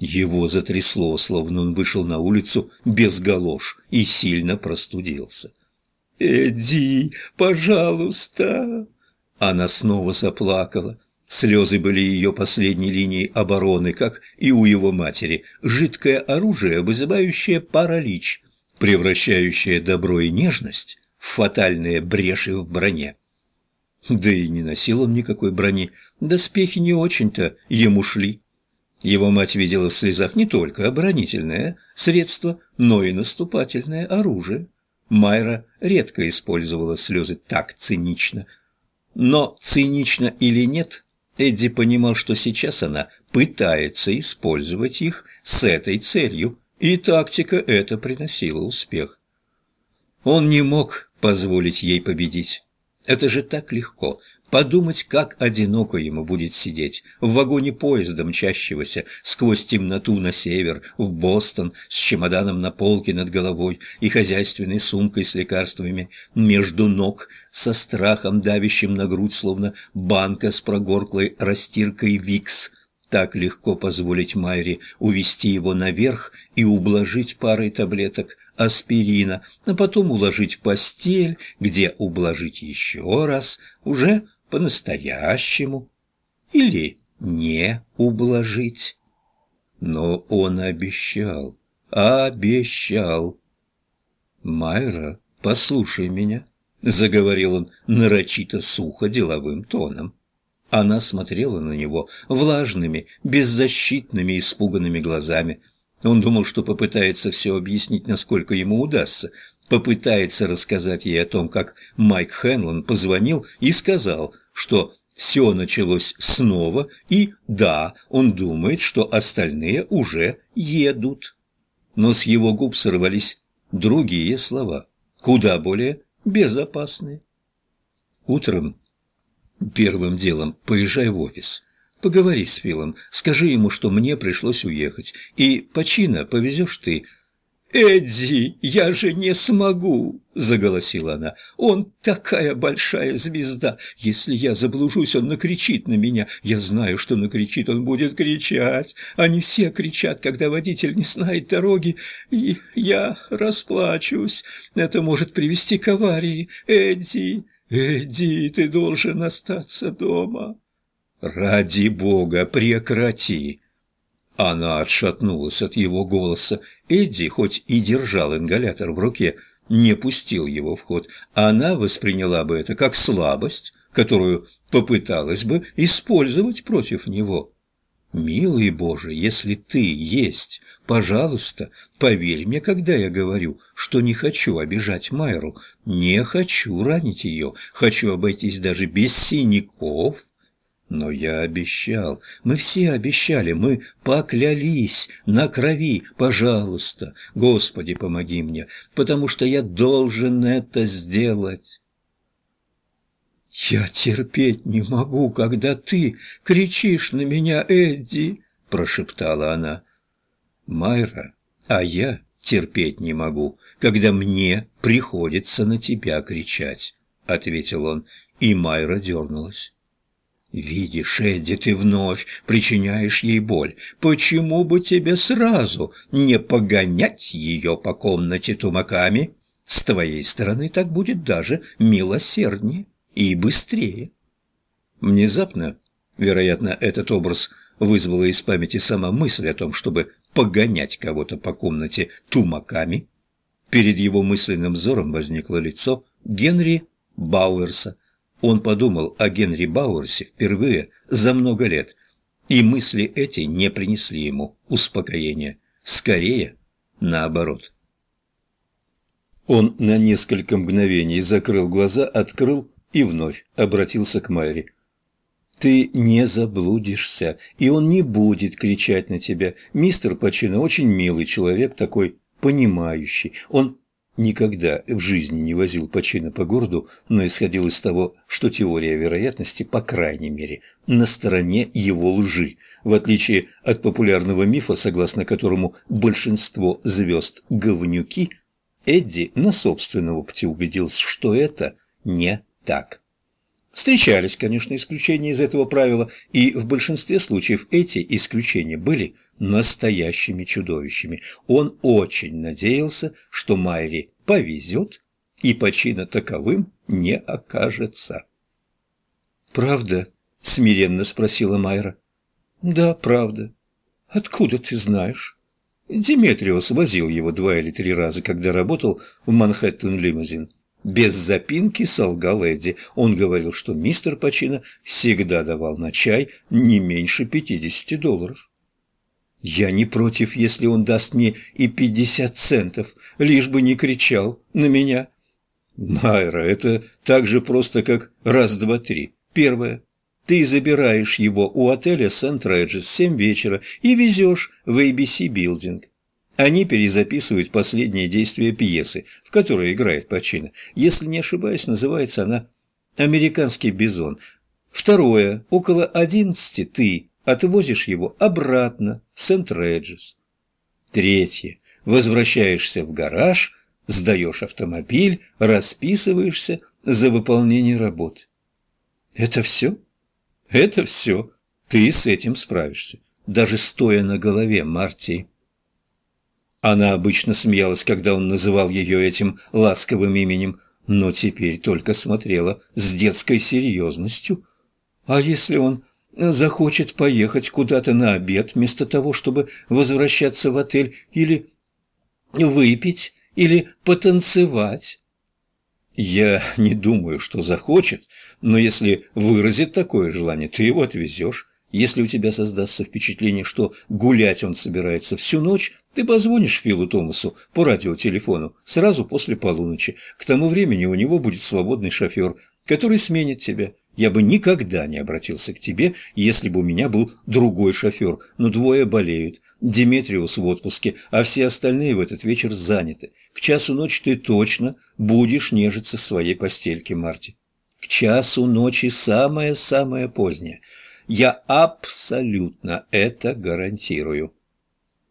Его затрясло, словно он вышел на улицу без галош и сильно простудился. «Эдди, пожалуйста!» Она снова заплакала. Слезы были ее последней линией обороны, как и у его матери. Жидкое оружие, вызывающее паралич, превращающее добро и нежность в фатальные бреши в броне. Да и не носил он никакой брони, доспехи не очень-то ему шли. Его мать видела в слезах не только оборонительное средство, но и наступательное оружие. Майра редко использовала слезы так цинично. Но цинично или нет, Эдди понимал, что сейчас она пытается использовать их с этой целью, и тактика эта приносила успех. Он не мог позволить ей победить. Это же так легко. Подумать, как одиноко ему будет сидеть в вагоне поезда, мчащегося сквозь темноту на север, в Бостон, с чемоданом на полке над головой и хозяйственной сумкой с лекарствами между ног, со страхом, давящим на грудь, словно банка с прогорклой растиркой Викс. Так легко позволить Майре увести его наверх и ублажить парой таблеток аспирина, а потом уложить в постель, где ублажить еще раз, уже по-настоящему, или не ублажить. Но он обещал, обещал. «Майра, послушай меня», — заговорил он нарочито сухо деловым тоном. Она смотрела на него влажными, беззащитными, испуганными глазами — он думал, что попытается все объяснить, насколько ему удастся, попытается рассказать ей о том, как Майк Хенлон позвонил и сказал, что все началось снова, и да, он думает, что остальные уже едут. Но с его губ сорвались другие слова, куда более безопасные. Утром первым делом поезжай в офис. Поговори с Филом, скажи ему, что мне пришлось уехать, и почина повезешь ты». «Эдди, я же не смогу!» – заголосила она. «Он такая большая звезда! Если я заблужусь, он накричит на меня. Я знаю, что накричит, он будет кричать. Они все кричат, когда водитель не знает дороги, и я расплачусь. Это может привести к аварии. Эдди, Эдди, ты должен остаться дома!» «Ради бога, прекрати!» Она отшатнулась от его голоса. Эдди, хоть и держал ингалятор в руке, не пустил его в ход. Она восприняла бы это как слабость, которую попыталась бы использовать против него. «Милый Боже, если ты есть, пожалуйста, поверь мне, когда я говорю, что не хочу обижать Майру, не хочу ранить ее, хочу обойтись даже без синяков но я обещал, мы все обещали, мы поклялись на крови, пожалуйста, Господи, помоги мне, потому что я должен это сделать. «Я терпеть не могу, когда ты кричишь на меня, Эдди!» – прошептала она. «Майра, а я терпеть не могу, когда мне приходится на тебя кричать», – ответил он, и Майра дернулась. «Видишь, Эдди, ты вновь причиняешь ей боль. Почему бы тебе сразу не погонять ее по комнате тумаками? С твоей стороны так будет даже милосерднее и быстрее». Внезапно, вероятно, этот образ вызвала из памяти сама мысль о том, чтобы погонять кого-то по комнате тумаками. Перед его мысленным взором возникло лицо Генри Бауэрса, он подумал о Генри Бауэрсе впервые за много лет, и мысли эти не принесли ему успокоения. Скорее, наоборот. Он на несколько мгновений закрыл глаза, открыл и вновь обратился к Мэри. «Ты не заблудишься, и он не будет кричать на тебя. Мистер Пачино очень милый человек, такой понимающий. Он никогда в жизни не возил почина по городу, но исходил из того, что теория вероятности, по крайней мере, на стороне его лжи, в отличие от популярного мифа, согласно которому большинство звезд – говнюки, Эдди на собственном опыте убедился, что это не так. Встречались, конечно, исключения из этого правила, и в большинстве случаев эти исключения были настоящими чудовищами. Он очень надеялся, что Майри повезет, и почина таковым не окажется. «Правда?» — смиренно спросила Майра. «Да, правда. Откуда ты знаешь?» Диметриус возил его два или три раза, когда работал в Манхэттен-лимузин. Без запинки солгал Эдди. Он говорил, что мистер Пачино всегда давал на чай не меньше пятидесяти долларов. «Я не против, если он даст мне и пятьдесят центов, лишь бы не кричал на меня». «Майра, это так же просто, как раз-два-три. Первое. Ты забираешь его у отеля Сент-Реджес в семь вечера и везешь в ABC Билдинг. Они перезаписывают последние действия пьесы, в которой играет Пачино. Если не ошибаюсь, называется она «Американский бизон». Второе. Около одиннадцати ты отвозишь его обратно в Сент-Реджес. Третье. Возвращаешься в гараж, сдаешь автомобиль, расписываешься за выполнение работы. Это все? Это все. Ты с этим справишься, даже стоя на голове Мартии. Она обычно смеялась, когда он называл ее этим ласковым именем, но теперь только смотрела с детской серьезностью. А если он захочет поехать куда-то на обед, вместо того, чтобы возвращаться в отель или выпить, или потанцевать? Я не думаю, что захочет, но если выразит такое желание, ты его отвезешь. Если у тебя создастся впечатление, что гулять он собирается всю ночь, ты позвонишь Филу Томасу по радиотелефону сразу после полуночи. К тому времени у него будет свободный шофер, который сменит тебя. Я бы никогда не обратился к тебе, если бы у меня был другой шофер, но двое болеют. Диметриус в отпуске, а все остальные в этот вечер заняты. К часу ночи ты точно будешь нежиться в своей постельке, Марти. К часу ночи самое-самое позднее – я абсолютно это гарантирую.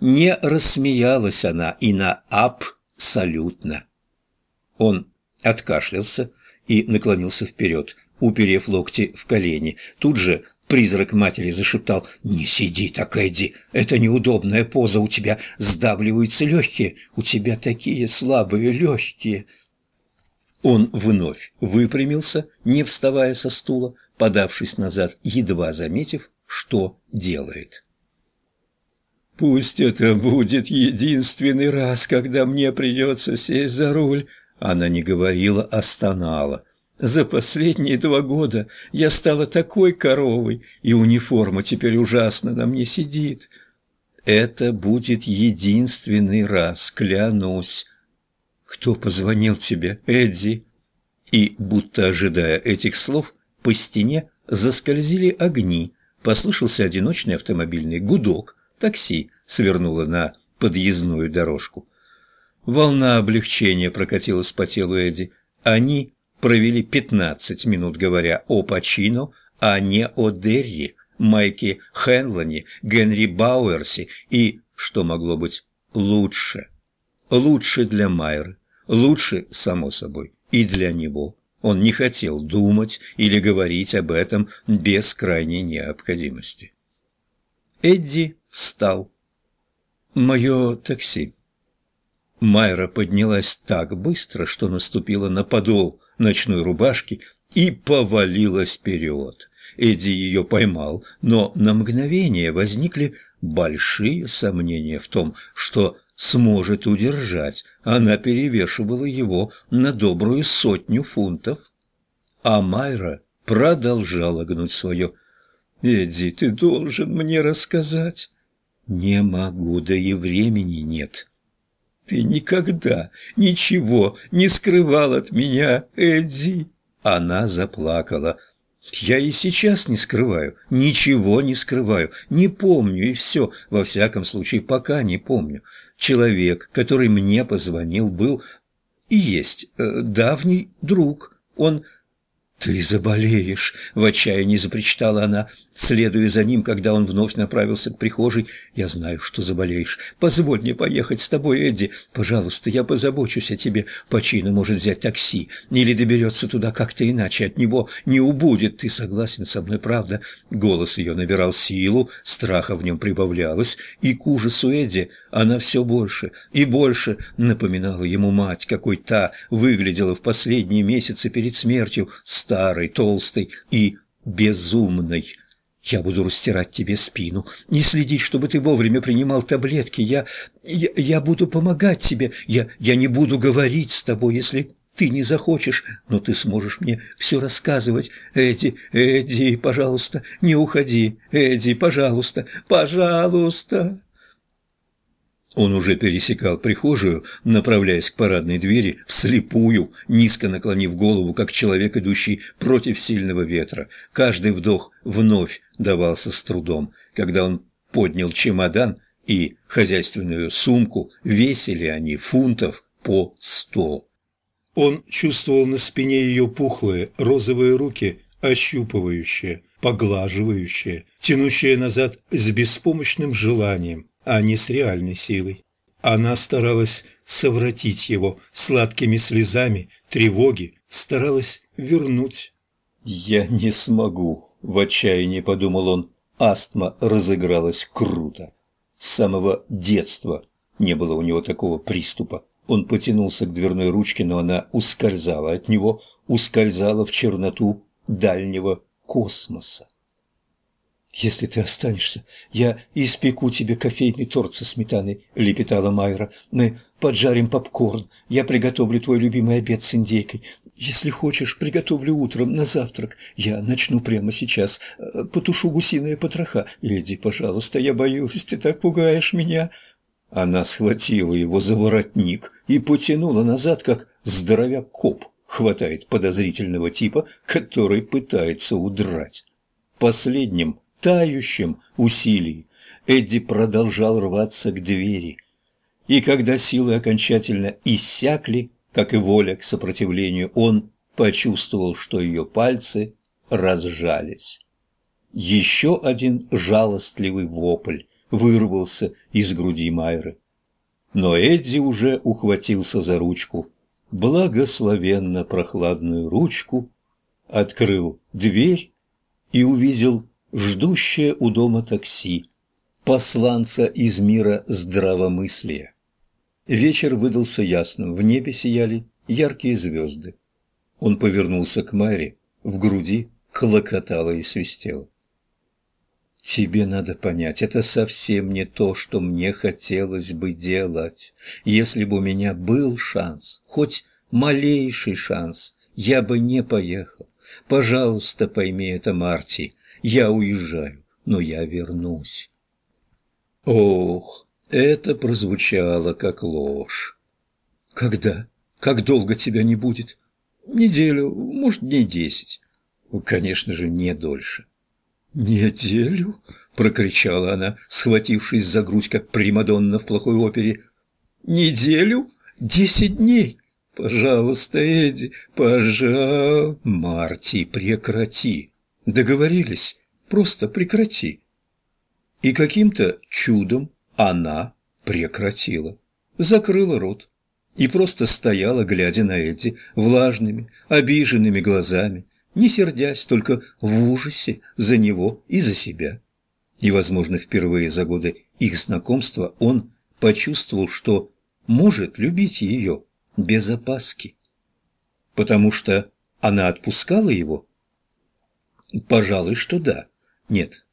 Не рассмеялась она и на абсолютно. Он откашлялся и наклонился вперед, уперев локти в колени. Тут же призрак матери зашептал «Не сиди так, Эдди, это неудобная поза, у тебя сдавливаются легкие, у тебя такие слабые легкие». Он вновь выпрямился, не вставая со стула, подавшись назад, едва заметив, что делает. «Пусть это будет единственный раз, когда мне придется сесть за руль», она не говорила, а стонала. «За последние два года я стала такой коровой, и униформа теперь ужасно на мне сидит. Это будет единственный раз, клянусь. Кто позвонил тебе, Эдди?» И, будто ожидая этих слов, по стене заскользили огни, послышался одиночный автомобильный гудок, такси свернуло на подъездную дорожку. Волна облегчения прокатилась по телу Эдди. Они провели пятнадцать минут, говоря о Пачино, а не о Дерри, Майке Хенлоне, Генри Бауэрсе и, что могло быть, лучше. Лучше для Майеры, лучше, само собой, и для него. Он не хотел думать или говорить об этом без крайней необходимости. Эдди встал. «Мое такси». Майра поднялась так быстро, что наступила на подол ночной рубашки и повалилась вперед. Эдди ее поймал, но на мгновение возникли большие сомнения в том, что сможет удержать. Она перевешивала его на добрую сотню фунтов. А Майра продолжала гнуть свое. «Эдди, ты должен мне рассказать». «Не могу, да и времени нет». «Ты никогда ничего не скрывал от меня, Эдди!» Она заплакала. Я и сейчас не скрываю, ничего не скрываю, не помню и все, во всяком случае, пока не помню. Человек, который мне позвонил, был и есть э, давний друг. Он... «Ты заболеешь!» — в отчаянии запричитала она, следуя за ним, когда он вновь направился к прихожей. «Я знаю, что заболеешь. Позволь мне поехать с тобой, Эдди. Пожалуйста, я позабочусь о тебе. Почина может взять такси. Или доберется туда как-то иначе. От него не убудет. Ты согласен со мной, правда?» Голос ее набирал силу, страха в нем прибавлялось, и к ужасу Эдди она все больше и больше напоминала ему мать, какой та выглядела в последние месяцы перед смертью, старой, толстой и безумной. Я буду растирать тебе спину, не следить, чтобы ты вовремя принимал таблетки. Я, я, я буду помогать тебе. Я, я не буду говорить с тобой, если ты не захочешь, но ты сможешь мне все рассказывать. Эдди, Эдди, пожалуйста, не уходи. Эдди, пожалуйста, пожалуйста. Он уже пересекал прихожую, направляясь к парадной двери, вслепую, низко наклонив голову, как человек, идущий против сильного ветра. Каждый вдох вновь давался с трудом. Когда он поднял чемодан и хозяйственную сумку, весили они фунтов по сто. Он чувствовал на спине ее пухлые розовые руки, ощупывающие, поглаживающие, тянущие назад с беспомощным желанием а не с реальной силой. Она старалась совратить его сладкими слезами, тревоги, старалась вернуть. «Я не смогу», — в отчаянии подумал он. Астма разыгралась круто. С самого детства не было у него такого приступа. Он потянулся к дверной ручке, но она ускользала от него, ускользала в черноту дальнего космоса. «Если ты останешься, я испеку тебе кофейный торт со сметаной», — лепетала Майра. «Мы поджарим попкорн. Я приготовлю твой любимый обед с индейкой. Если хочешь, приготовлю утром на завтрак. Я начну прямо сейчас. Э, потушу гусиные потроха. Эдди, пожалуйста, я боюсь, ты так пугаешь меня». Она схватила его за воротник и потянула назад, как здоровяк-коп хватает подозрительного типа, который пытается удрать. Последним тающем усилии, Эдди продолжал рваться к двери. И когда силы окончательно иссякли, как и воля к сопротивлению, он почувствовал, что ее пальцы разжались. Еще один жалостливый вопль вырвался из груди Майры. Но Эдди уже ухватился за ручку, благословенно прохладную ручку, открыл дверь и увидел ждущее у дома такси, посланца из мира здравомыслия. Вечер выдался ясным, в небе сияли яркие звезды. Он повернулся к Мэри, в груди клокотало и свистело. «Тебе надо понять, это совсем не то, что мне хотелось бы делать. Если бы у меня был шанс, хоть малейший шанс, я бы не поехал. Пожалуйста, пойми это, Марти. Я уезжаю, но я вернусь. Ох, это прозвучало как ложь. Когда? Как долго тебя не будет? Неделю, может, дней десять. Конечно же, не дольше. «Неделю?» – прокричала она, схватившись за грудь, как примадонна в плохой опере. «Неделю? Десять дней? Пожалуйста, Эдди, пожалуйста, Марти, прекрати!» Договорились? Просто прекрати. И каким-то чудом она прекратила. Закрыла рот и просто стояла, глядя на Эдди влажными, обиженными глазами, не сердясь, только в ужасе за него и за себя. И, возможно, впервые за годы их знакомства он почувствовал, что может любить ее без опаски. Потому что она отпускала его Пожалуй, что да. Нет.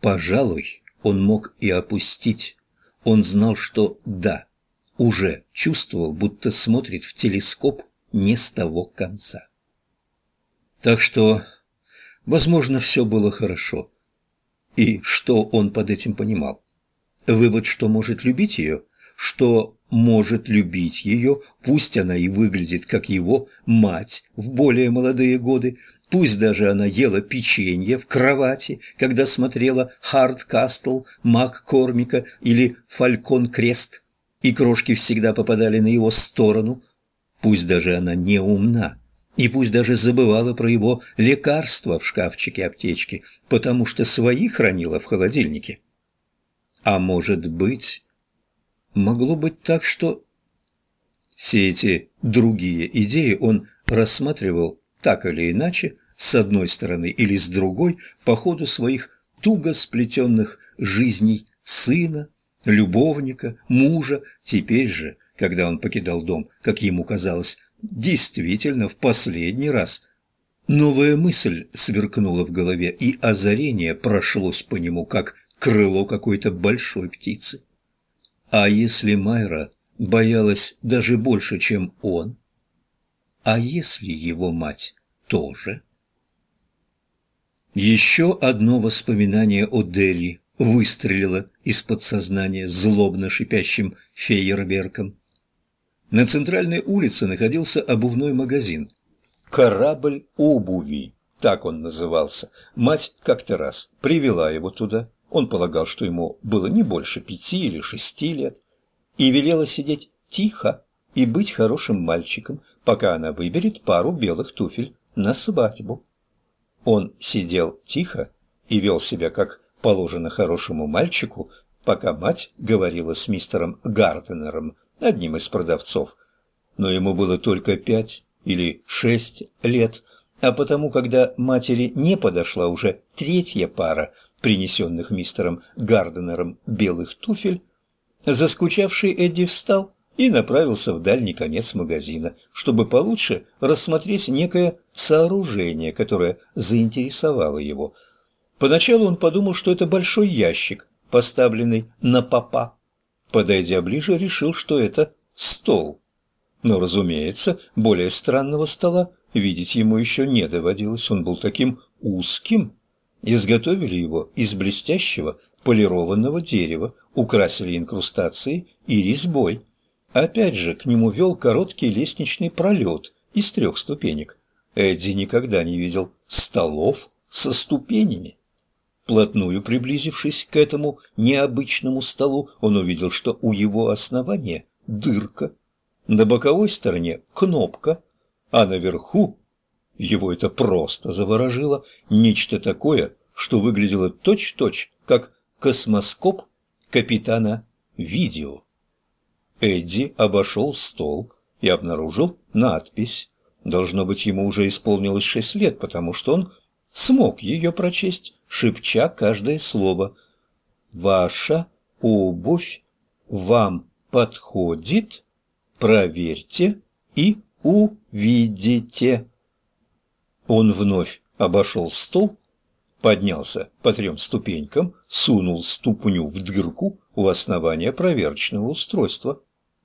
Пожалуй, он мог и опустить. Он знал, что да, уже чувствовал, будто смотрит в телескоп не с того конца. Так что, возможно, все было хорошо. И что он под этим понимал? Вывод, что может любить ее, что может любить ее, пусть она и выглядит как его мать в более молодые годы, Пусть даже она ела печенье в кровати, когда смотрела «Хард Кастл», «Мак Кормика» или «Фалькон Крест», и крошки всегда попадали на его сторону. Пусть даже она не умна, и пусть даже забывала про его лекарства в шкафчике аптечки, потому что свои хранила в холодильнике. А может быть, могло быть так, что... Все эти другие идеи он рассматривал так или иначе, с одной стороны или с другой, по ходу своих туго сплетенных жизней сына, любовника, мужа, теперь же, когда он покидал дом, как ему казалось, действительно в последний раз. Новая мысль сверкнула в голове, и озарение прошлось по нему, как крыло какой-то большой птицы. А если Майра боялась даже больше, чем он? А если его мать тоже? Еще одно воспоминание о Дели выстрелило из подсознания злобно шипящим фейерверком. На центральной улице находился обувной магазин. «Корабль обуви», так он назывался. Мать как-то раз привела его туда. Он полагал, что ему было не больше пяти или шести лет. И велела сидеть тихо и быть хорошим мальчиком, пока она выберет пару белых туфель на свадьбу. Он сидел тихо и вел себя как положено хорошему мальчику, пока мать говорила с мистером Гарденером одним из продавцов. Но ему было только пять или шесть лет, а потому, когда матери не подошла уже третья пара принесенных мистером Гарденером белых туфель, заскучавший Эдди встал и направился в дальний конец магазина, чтобы получше рассмотреть некое сооружение, которое заинтересовало его. Поначалу он подумал, что это большой ящик, поставленный на попа. Подойдя ближе, решил, что это стол. Но, разумеется, более странного стола видеть ему еще не доводилось. Он был таким узким. Изготовили его из блестящего полированного дерева, украсили инкрустацией и резьбой. Опять же, к нему вел короткий лестничный пролет из трех ступенек. Эдди никогда не видел столов со ступенями. Плотную приблизившись к этому необычному столу, он увидел, что у его основания дырка, на боковой стороне кнопка, а наверху его это просто заворожило, нечто такое, что выглядело точь-в-точь, -точь, как космоскоп капитана Видео. Эдди обошел стол и обнаружил надпись. Должно быть, ему уже исполнилось шесть лет, потому что он смог ее прочесть, шепча каждое слово. «Ваша обувь вам подходит? Проверьте и увидите». Он вновь обошел стол, поднялся по трем ступенькам, сунул ступню в дырку у основания проверочного устройства